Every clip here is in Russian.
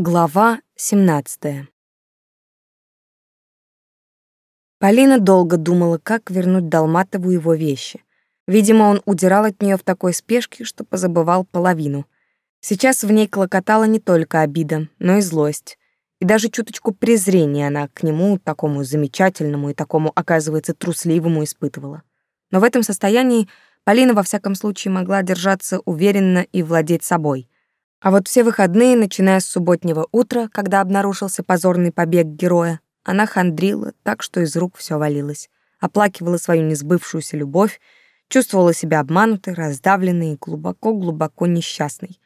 Глава 17. Полина долго думала, как вернуть Долматову его вещи. Видимо, он удирал от нее в такой спешке, что позабывал половину. Сейчас в ней клокотала не только обида, но и злость. И даже чуточку презрения она к нему, такому замечательному и такому, оказывается, трусливому испытывала. Но в этом состоянии Полина во всяком случае могла держаться уверенно и владеть собой — а вот все выходные, начиная с субботнего утра, когда обнаружился позорный побег героя, она хандрила так, что из рук все валилось, оплакивала свою несбывшуюся любовь, чувствовала себя обманутой, раздавленной и глубоко-глубоко несчастной.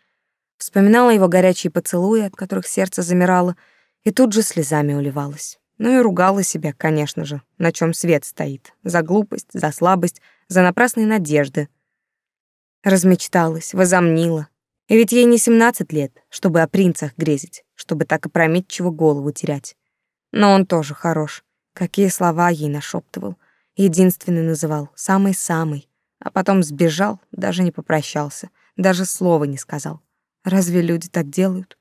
Вспоминала его горячие поцелуи, от которых сердце замирало, и тут же слезами уливалась. Ну и ругала себя, конечно же, на чем свет стоит. За глупость, за слабость, за напрасные надежды. Размечталась, возомнила, и ведь ей не 17 лет, чтобы о принцах грезить, чтобы так опрометчиво голову терять. Но он тоже хорош. Какие слова ей нашептывал. Единственный называл, самый-самый. А потом сбежал, даже не попрощался, даже слова не сказал. Разве люди так делают?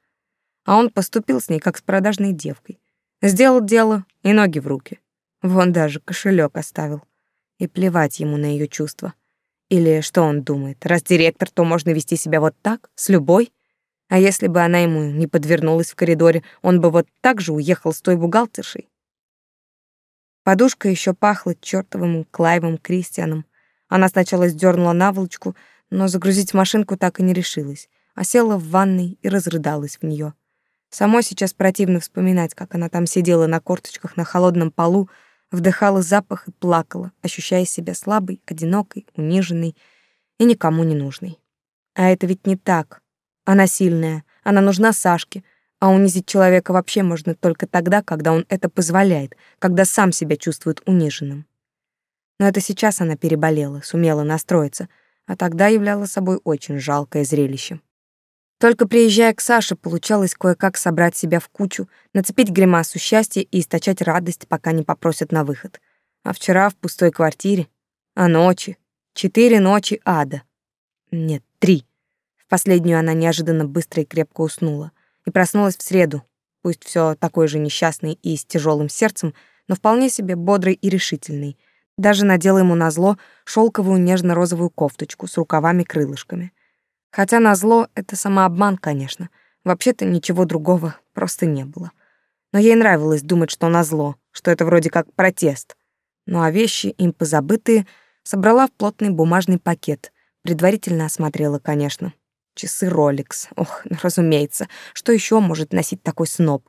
А он поступил с ней, как с продажной девкой. Сделал дело и ноги в руки. Вон даже кошелек оставил. И плевать ему на ее чувства. Или что он думает? Раз директор, то можно вести себя вот так, с любой? А если бы она ему не подвернулась в коридоре, он бы вот так же уехал с той бухгалтершей? Подушка еще пахла чертовым Клайвом Кристианом. Она сначала сдернула наволочку, но загрузить машинку так и не решилась, а села в ванной и разрыдалась в нее. Самой сейчас противно вспоминать, как она там сидела на корточках на холодном полу, вдыхала запах и плакала, ощущая себя слабой, одинокой, униженной и никому не нужной. А это ведь не так. Она сильная, она нужна Сашке, а унизить человека вообще можно только тогда, когда он это позволяет, когда сам себя чувствует униженным. Но это сейчас она переболела, сумела настроиться, а тогда являла собой очень жалкое зрелище. Только приезжая к Саше, получалось кое-как собрать себя в кучу, нацепить гримасу счастья и источать радость, пока не попросят на выход. А вчера в пустой квартире. А ночи. Четыре ночи ада. Нет, три. В последнюю она неожиданно быстро и крепко уснула. И проснулась в среду. Пусть все такой же несчастный и с тяжелым сердцем, но вполне себе бодрый и решительный. Даже надела ему на зло шелковую нежно-розовую кофточку с рукавами-крылышками — Хотя назло это самообман, конечно. Вообще-то ничего другого просто не было. Но ей нравилось думать, что назло, что это вроде как протест. Ну а вещи, им позабытые, собрала в плотный бумажный пакет. Предварительно осмотрела, конечно. Часы Rolex. Ох, ну, разумеется. Что еще может носить такой сноб?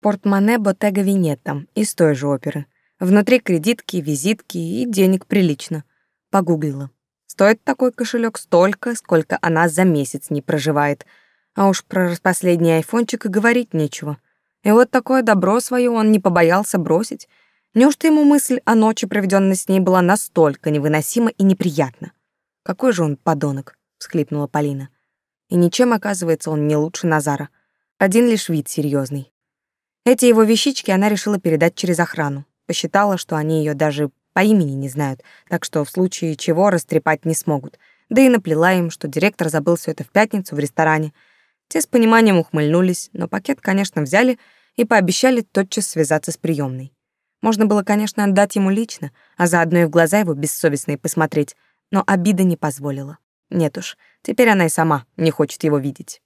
Портмоне Ботега Винетта из той же оперы. Внутри кредитки, визитки и денег прилично. Погуглила. Стоит такой кошелек столько, сколько она за месяц не проживает. А уж про последний айфончик и говорить нечего. И вот такое добро свое он не побоялся бросить. Неужто ему мысль о ночи, проведенной с ней, была настолько невыносима и неприятна? «Какой же он подонок!» — всхлипнула Полина. И ничем, оказывается, он не лучше Назара. Один лишь вид серьезный. Эти его вещички она решила передать через охрану. Посчитала, что они ее даже по имени не знают, так что в случае чего растрепать не смогут. Да и наплела им, что директор забыл все это в пятницу в ресторане. Те с пониманием ухмыльнулись, но пакет, конечно, взяли и пообещали тотчас связаться с приемной. Можно было, конечно, отдать ему лично, а заодно и в глаза его бессовестные посмотреть, но обида не позволила. Нет уж, теперь она и сама не хочет его видеть.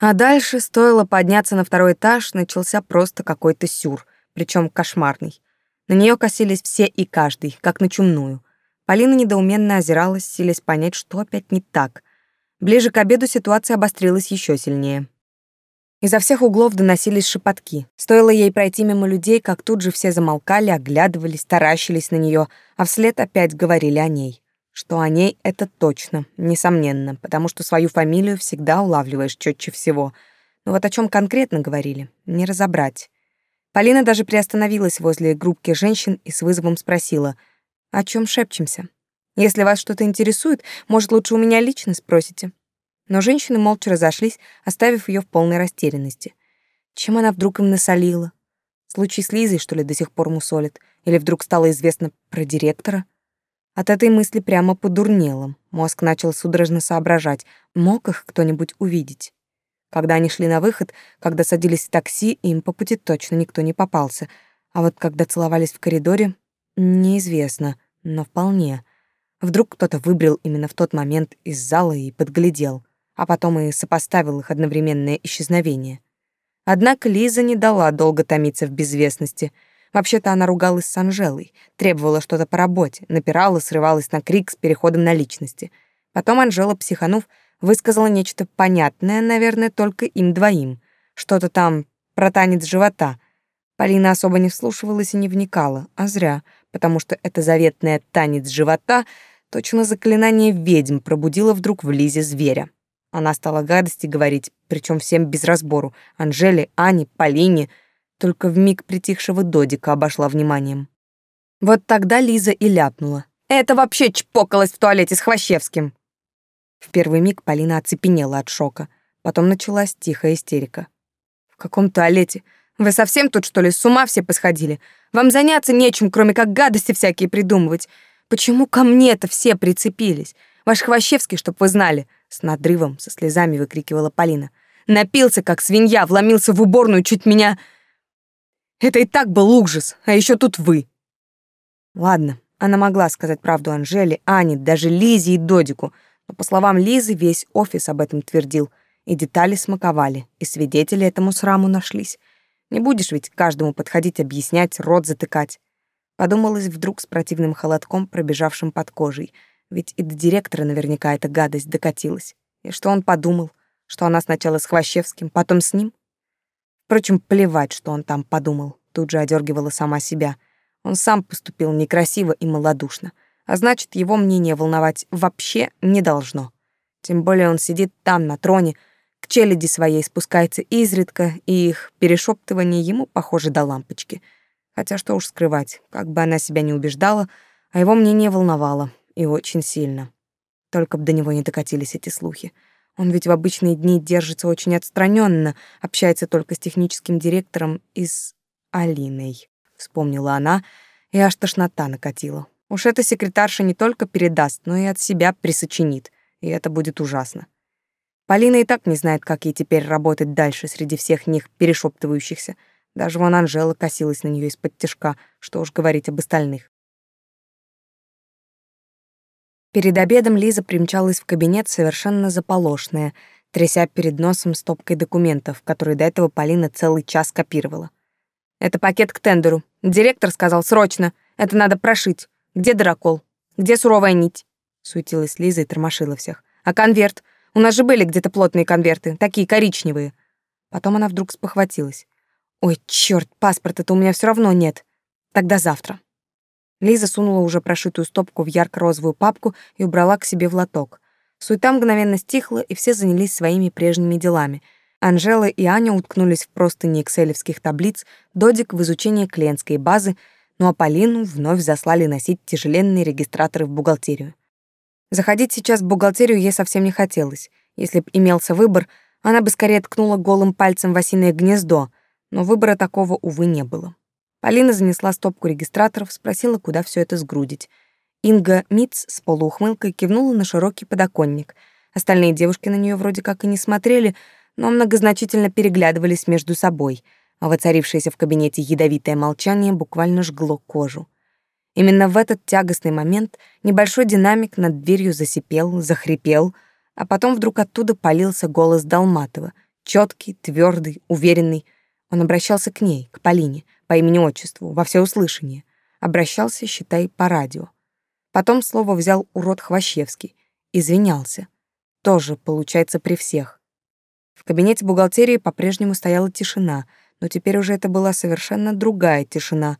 А дальше, стоило подняться на второй этаж, начался просто какой-то сюр, причем кошмарный. На нее косились все и каждый, как на чумную. Полина недоуменно озиралась, силясь понять, что опять не так. Ближе к обеду ситуация обострилась еще сильнее. Изо всех углов доносились шепотки. Стоило ей пройти мимо людей, как тут же все замолкали, оглядывались, таращились на нее, а вслед опять говорили о ней. Что о ней — это точно, несомненно, потому что свою фамилию всегда улавливаешь четче всего. Но вот о чем конкретно говорили, не разобрать. Полина даже приостановилась возле группки женщин и с вызовом спросила, «О чем шепчемся? Если вас что-то интересует, может, лучше у меня лично спросите?» Но женщины молча разошлись, оставив ее в полной растерянности. Чем она вдруг им насолила? Случай с Лизой, что ли, до сих пор мусолит? Или вдруг стало известно про директора? От этой мысли прямо подурнело. Мозг начал судорожно соображать, мог их кто-нибудь увидеть. Когда они шли на выход, когда садились в такси, им по пути точно никто не попался. А вот когда целовались в коридоре, неизвестно, но вполне. Вдруг кто-то выбрил именно в тот момент из зала и подглядел, а потом и сопоставил их одновременное исчезновение. Однако Лиза не дала долго томиться в безвестности. Вообще-то она ругалась с Анжелой, требовала что-то по работе, напирала, срывалась на крик с переходом на личности. Потом Анжела, психанув, высказала нечто понятное, наверное, только им двоим. Что-то там про танец живота. Полина особо не вслушивалась и не вникала, а зря, потому что это заветное «танец живота» точно заклинание ведьм пробудило вдруг в Лизе зверя. Она стала гадости говорить, причем всем без разбору, Анжеле, Ане, Полине, только в миг притихшего Додика обошла вниманием. Вот тогда Лиза и ляпнула. «Это вообще чпокалось в туалете с Хвощевским!» В первый миг Полина оцепенела от шока. Потом началась тихая истерика. «В каком туалете? Вы совсем тут, что ли, с ума все посходили? Вам заняться нечем, кроме как гадости всякие придумывать. Почему ко мне-то все прицепились? Ваш Хвощевский, чтоб вы знали!» С надрывом, со слезами выкрикивала Полина. «Напился, как свинья, вломился в уборную, чуть меня...» «Это и так был ужас, а еще тут вы!» «Ладно, она могла сказать правду Анжеле, Ане, даже Лизе и Додику» но, по словам Лизы, весь офис об этом твердил, и детали смаковали, и свидетели этому сраму нашлись. Не будешь ведь каждому подходить объяснять, рот затыкать. Подумалось вдруг с противным холодком, пробежавшим под кожей, ведь и до директора наверняка эта гадость докатилась. И что он подумал? Что она сначала с Хвощевским, потом с ним? Впрочем, плевать, что он там подумал. Тут же одергивала сама себя. Он сам поступил некрасиво и малодушно — а значит, его мнение волновать вообще не должно. Тем более он сидит там, на троне, к челяди своей спускается изредка, и их перешептывание ему похоже до лампочки. Хотя что уж скрывать, как бы она себя не убеждала, а его мнение волновало, и очень сильно. Только бы до него не докатились эти слухи. Он ведь в обычные дни держится очень отстраненно, общается только с техническим директором и с Алиной. Вспомнила она, и аж тошнота накатила. Уж эта секретарша не только передаст, но и от себя присочинит, и это будет ужасно. Полина и так не знает, как ей теперь работать дальше среди всех них перешептывающихся. Даже вон Анжела косилась на нее из-под тяжка, что уж говорить об остальных. Перед обедом Лиза примчалась в кабинет совершенно заполошная, тряся перед носом стопкой документов, которые до этого Полина целый час копировала. «Это пакет к тендеру. Директор сказал срочно. Это надо прошить. Где дракол? Где суровая нить?» Суетилась Лиза и тормошила всех. «А конверт? У нас же были где-то плотные конверты, такие коричневые». Потом она вдруг спохватилась. «Ой, черт, паспорта-то у меня все равно нет. Тогда завтра». Лиза сунула уже прошитую стопку в ярко-розовую папку и убрала к себе в лоток. Суета мгновенно стихла, и все занялись своими прежними делами. Анжела и Аня уткнулись в простыни экселевских таблиц, Додик в изучение клиентской базы — ну а Полину вновь заслали носить тяжеленные регистраторы в бухгалтерию. Заходить сейчас в бухгалтерию ей совсем не хотелось. Если б имелся выбор, она бы скорее ткнула голым пальцем в осиное гнездо, но выбора такого, увы, не было. Полина занесла стопку регистраторов, спросила, куда все это сгрудить. Инга Митц с полуухмылкой кивнула на широкий подоконник. Остальные девушки на нее вроде как и не смотрели, но многозначительно переглядывались между собой — а воцарившееся в кабинете ядовитое молчание буквально жгло кожу. Именно в этот тягостный момент небольшой динамик над дверью засипел, захрипел, а потом вдруг оттуда полился голос Долматова, четкий, твердый, уверенный. Он обращался к ней, к Полине, по имени-отчеству, во всеуслышание. Обращался, считай, по радио. Потом слово взял урод Хвощевский, извинялся. Тоже, получается, при всех. В кабинете бухгалтерии по-прежнему стояла тишина — но теперь уже это была совершенно другая тишина.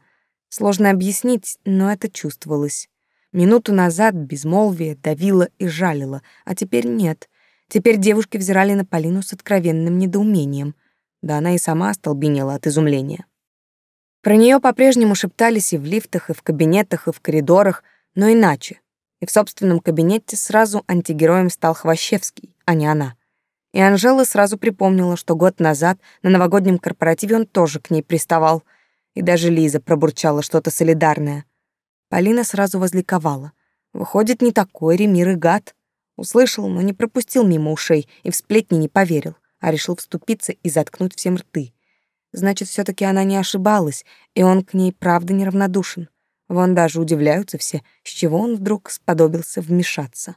Сложно объяснить, но это чувствовалось. Минуту назад безмолвие давило и жалило, а теперь нет. Теперь девушки взирали на Полину с откровенным недоумением. Да она и сама остолбенела от изумления. Про нее по-прежнему шептались и в лифтах, и в кабинетах, и в коридорах, но иначе. И в собственном кабинете сразу антигероем стал Хвощевский, а не она. И Анжела сразу припомнила, что год назад на новогоднем корпоративе он тоже к ней приставал. И даже Лиза пробурчала что-то солидарное. Полина сразу возликовала. Выходит, не такой Ремир и гад. Услышал, но не пропустил мимо ушей и в сплетни не поверил, а решил вступиться и заткнуть всем рты. Значит, все таки она не ошибалась, и он к ней правда неравнодушен. Вон даже удивляются все, с чего он вдруг сподобился вмешаться.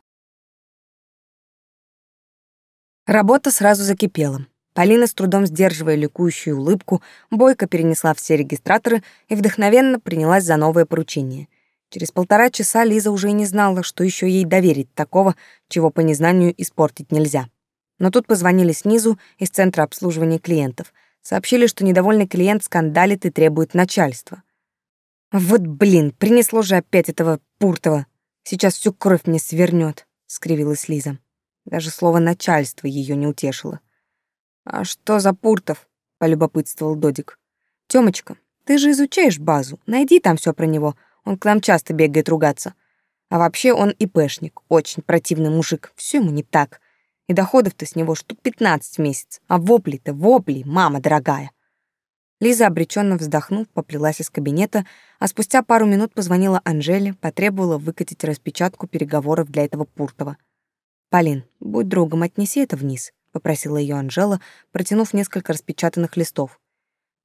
Работа сразу закипела. Полина с трудом сдерживая ликующую улыбку, бойко перенесла все регистраторы и вдохновенно принялась за новое поручение. Через полтора часа Лиза уже и не знала, что еще ей доверить такого, чего по незнанию испортить нельзя. Но тут позвонили снизу из центра обслуживания клиентов. Сообщили, что недовольный клиент скандалит и требует начальства. «Вот блин, принесло же опять этого Пуртова. Сейчас всю кровь мне свернет», — скривилась Лиза. Даже слово «начальство» ее не утешило. «А что за Пуртов?» — полюбопытствовал Додик. «Тёмочка, ты же изучаешь базу, найди там все про него, он к нам часто бегает ругаться. А вообще он и пешник, очень противный мужик, все ему не так. И доходов-то с него штук 15 в месяц, а вопли-то вопли, мама дорогая». Лиза, обреченно вздохнув, поплелась из кабинета, а спустя пару минут позвонила Анжеле, потребовала выкатить распечатку переговоров для этого Пуртова — «Полин, будь другом, отнеси это вниз», — попросила ее Анжела, протянув несколько распечатанных листов.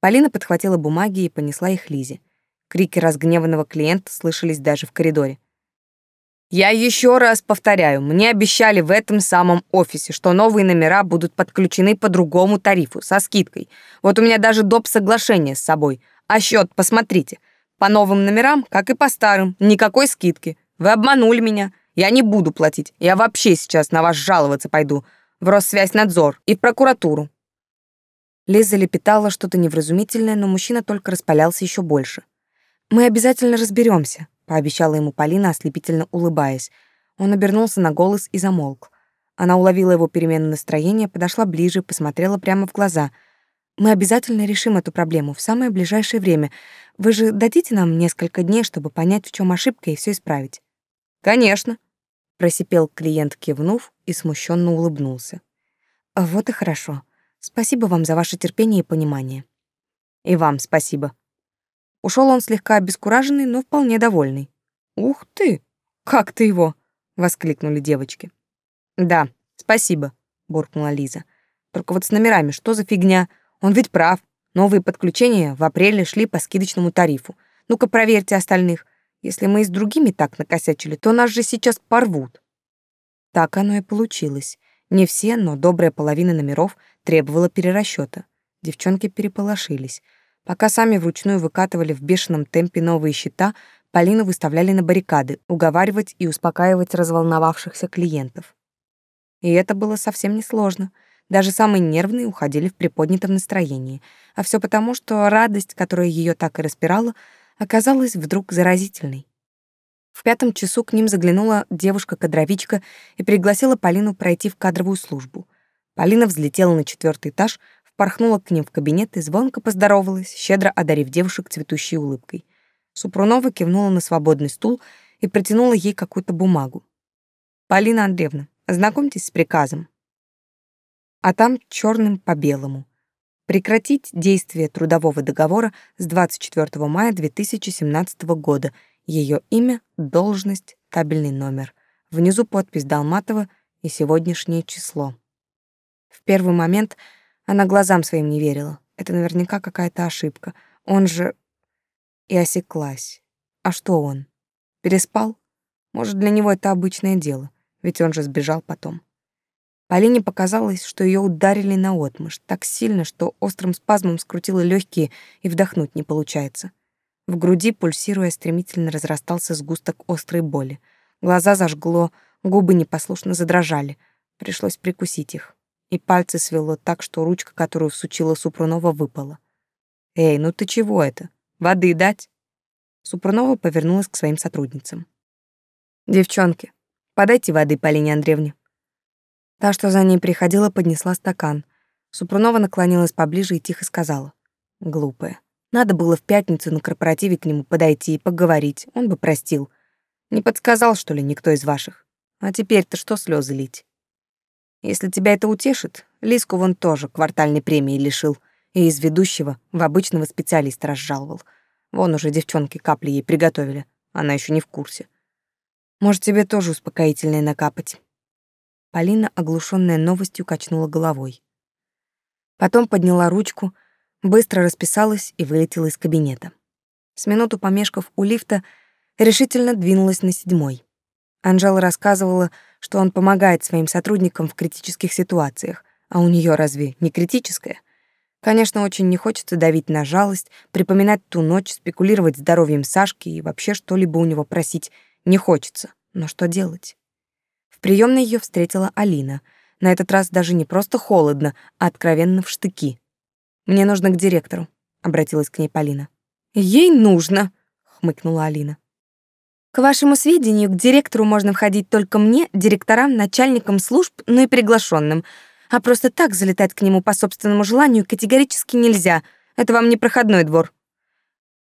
Полина подхватила бумаги и понесла их Лизе. Крики разгневанного клиента слышались даже в коридоре. «Я еще раз повторяю, мне обещали в этом самом офисе, что новые номера будут подключены по другому тарифу, со скидкой. Вот у меня даже доп. соглашение с собой. А счет посмотрите. По новым номерам, как и по старым, никакой скидки. Вы обманули меня. Я не буду платить. Я вообще сейчас на вас жаловаться пойду. В Россвязьнадзор и в прокуратуру». Лиза лепетала что-то невразумительное, но мужчина только распалялся еще больше. «Мы обязательно разберемся», — пообещала ему Полина, ослепительно улыбаясь. Он обернулся на голос и замолк. Она уловила его перемену настроения, подошла ближе, посмотрела прямо в глаза. «Мы обязательно решим эту проблему в самое ближайшее время. Вы же дадите нам несколько дней, чтобы понять, в чем ошибка, и все исправить?» «Конечно», Просипел клиент, кивнув и смущенно улыбнулся. «А «Вот и хорошо. Спасибо вам за ваше терпение и понимание». «И вам спасибо». Ушел он слегка обескураженный, но вполне довольный. «Ух ты! Как ты его!» — воскликнули девочки. «Да, спасибо», — буркнула Лиза. «Только вот с номерами что за фигня? Он ведь прав. Новые подключения в апреле шли по скидочному тарифу. Ну-ка проверьте остальных. Если мы и с другими так накосячили, то нас же сейчас порвут. Так оно и получилось. Не все, но добрая половина номеров требовала перерасчета. Девчонки переполошились. Пока сами вручную выкатывали в бешеном темпе новые счета, Полину выставляли на баррикады, уговаривать и успокаивать разволновавшихся клиентов. И это было совсем несложно. Даже самые нервные уходили в приподнятом настроении. А все потому, что радость, которая ее так и распирала, оказалась вдруг заразительной. В пятом часу к ним заглянула девушка-кадровичка и пригласила Полину пройти в кадровую службу. Полина взлетела на четвертый этаж, впорхнула к ним в кабинет и звонко поздоровалась, щедро одарив девушек цветущей улыбкой. Супрунова кивнула на свободный стул и протянула ей какую-то бумагу. «Полина Андреевна, ознакомьтесь с приказом». А там черным по белому — прекратить действие трудового договора с 24 мая 2017 года, ее имя, должность, табельный номер. Внизу подпись Далматова и сегодняшнее число. В первый момент она глазам своим не верила. Это наверняка какая-то ошибка. Он же... И осеклась. А что он? Переспал? Может, для него это обычное дело, ведь он же сбежал потом. Полине показалось, что ее ударили наотмашь так сильно, что острым спазмом скрутило легкие и вдохнуть не получается. В груди, пульсируя, стремительно разрастался сгусток острой боли. Глаза зажгло, губы непослушно задрожали. Пришлось прикусить их. И пальцы свело так, что ручка, которую всучила Супрунова, выпала. «Эй, ну ты чего это? Воды дать?» Супрунова повернулась к своим сотрудницам. «Девчонки, подайте воды Полине Андреевне». Та, что за ней приходила, поднесла стакан. Супрунова наклонилась поближе и тихо сказала. «Глупая. Надо было в пятницу на корпоративе к нему подойти и поговорить, он бы простил. Не подсказал, что ли, никто из ваших? А теперь-то что слезы лить? Если тебя это утешит, Лиску вон тоже квартальной премии лишил и из ведущего в обычного специалиста разжаловал. Вон уже девчонки капли ей приготовили, она еще не в курсе. Может, тебе тоже успокоительное накапать». Полина, оглушенная новостью, качнула головой. Потом подняла ручку, быстро расписалась и вылетела из кабинета. С минуту помешков у лифта, решительно двинулась на седьмой. Анжела рассказывала, что он помогает своим сотрудникам в критических ситуациях, а у нее разве не критическая? Конечно, очень не хочется давить на жалость, припоминать ту ночь, спекулировать здоровьем Сашки и вообще что-либо у него просить не хочется. Но что делать? В приемной ее встретила Алина. На этот раз даже не просто холодно, а откровенно в штыки. «Мне нужно к директору», — обратилась к ней Полина. «Ей нужно», — хмыкнула Алина. «К вашему сведению, к директору можно входить только мне, директорам, начальникам служб, ну и приглашенным. А просто так залетать к нему по собственному желанию категорически нельзя. Это вам не проходной двор».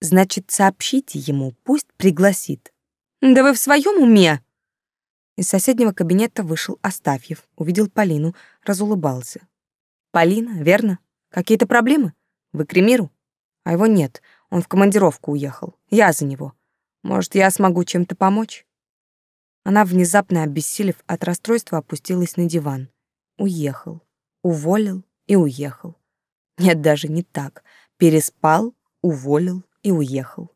«Значит, сообщите ему, пусть пригласит». «Да вы в своем уме?» Из соседнего кабинета вышел Астафьев, увидел Полину, разулыбался. «Полина, верно? Какие-то проблемы? Вы к Ремиру?» «А его нет, он в командировку уехал. Я за него. Может, я смогу чем-то помочь?» Она, внезапно обессилев от расстройства, опустилась на диван. Уехал, уволил и уехал. Нет, даже не так. Переспал, уволил и уехал.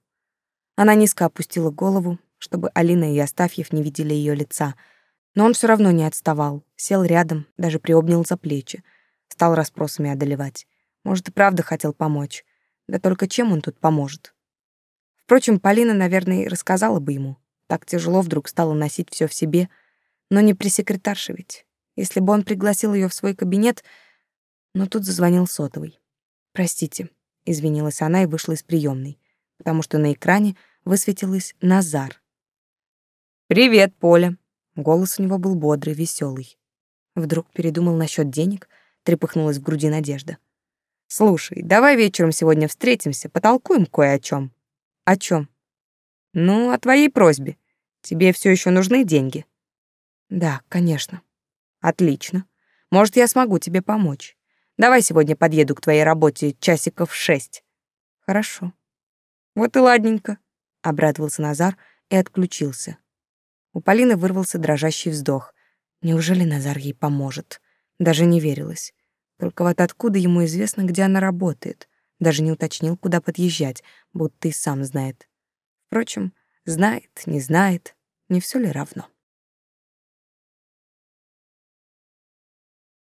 Она низко опустила голову, чтобы Алина и Астафьев не видели ее лица. Но он все равно не отставал, сел рядом, даже приобнял за плечи. Стал расспросами одолевать. Может, и правда хотел помочь. Да только чем он тут поможет? Впрочем, Полина, наверное, и рассказала бы ему. Так тяжело вдруг стало носить все в себе. Но не при секретарше ведь. Если бы он пригласил ее в свой кабинет... Но тут зазвонил сотовый. «Простите», — извинилась она и вышла из приемной, потому что на экране высветилась Назар — «Привет, Поля!» Голос у него был бодрый, веселый. Вдруг передумал насчет денег, трепыхнулась в груди надежда. «Слушай, давай вечером сегодня встретимся, потолкуем кое о чем. «О чем? «Ну, о твоей просьбе. Тебе все еще нужны деньги?» «Да, конечно». «Отлично. Может, я смогу тебе помочь. Давай сегодня подъеду к твоей работе часиков шесть». «Хорошо». «Вот и ладненько», — обрадовался Назар и отключился. У Полины вырвался дрожащий вздох. Неужели Назар ей поможет? Даже не верилось. Только вот откуда ему известно, где она работает? Даже не уточнил, куда подъезжать, будто и сам знает. Впрочем, знает, не знает, не все ли равно?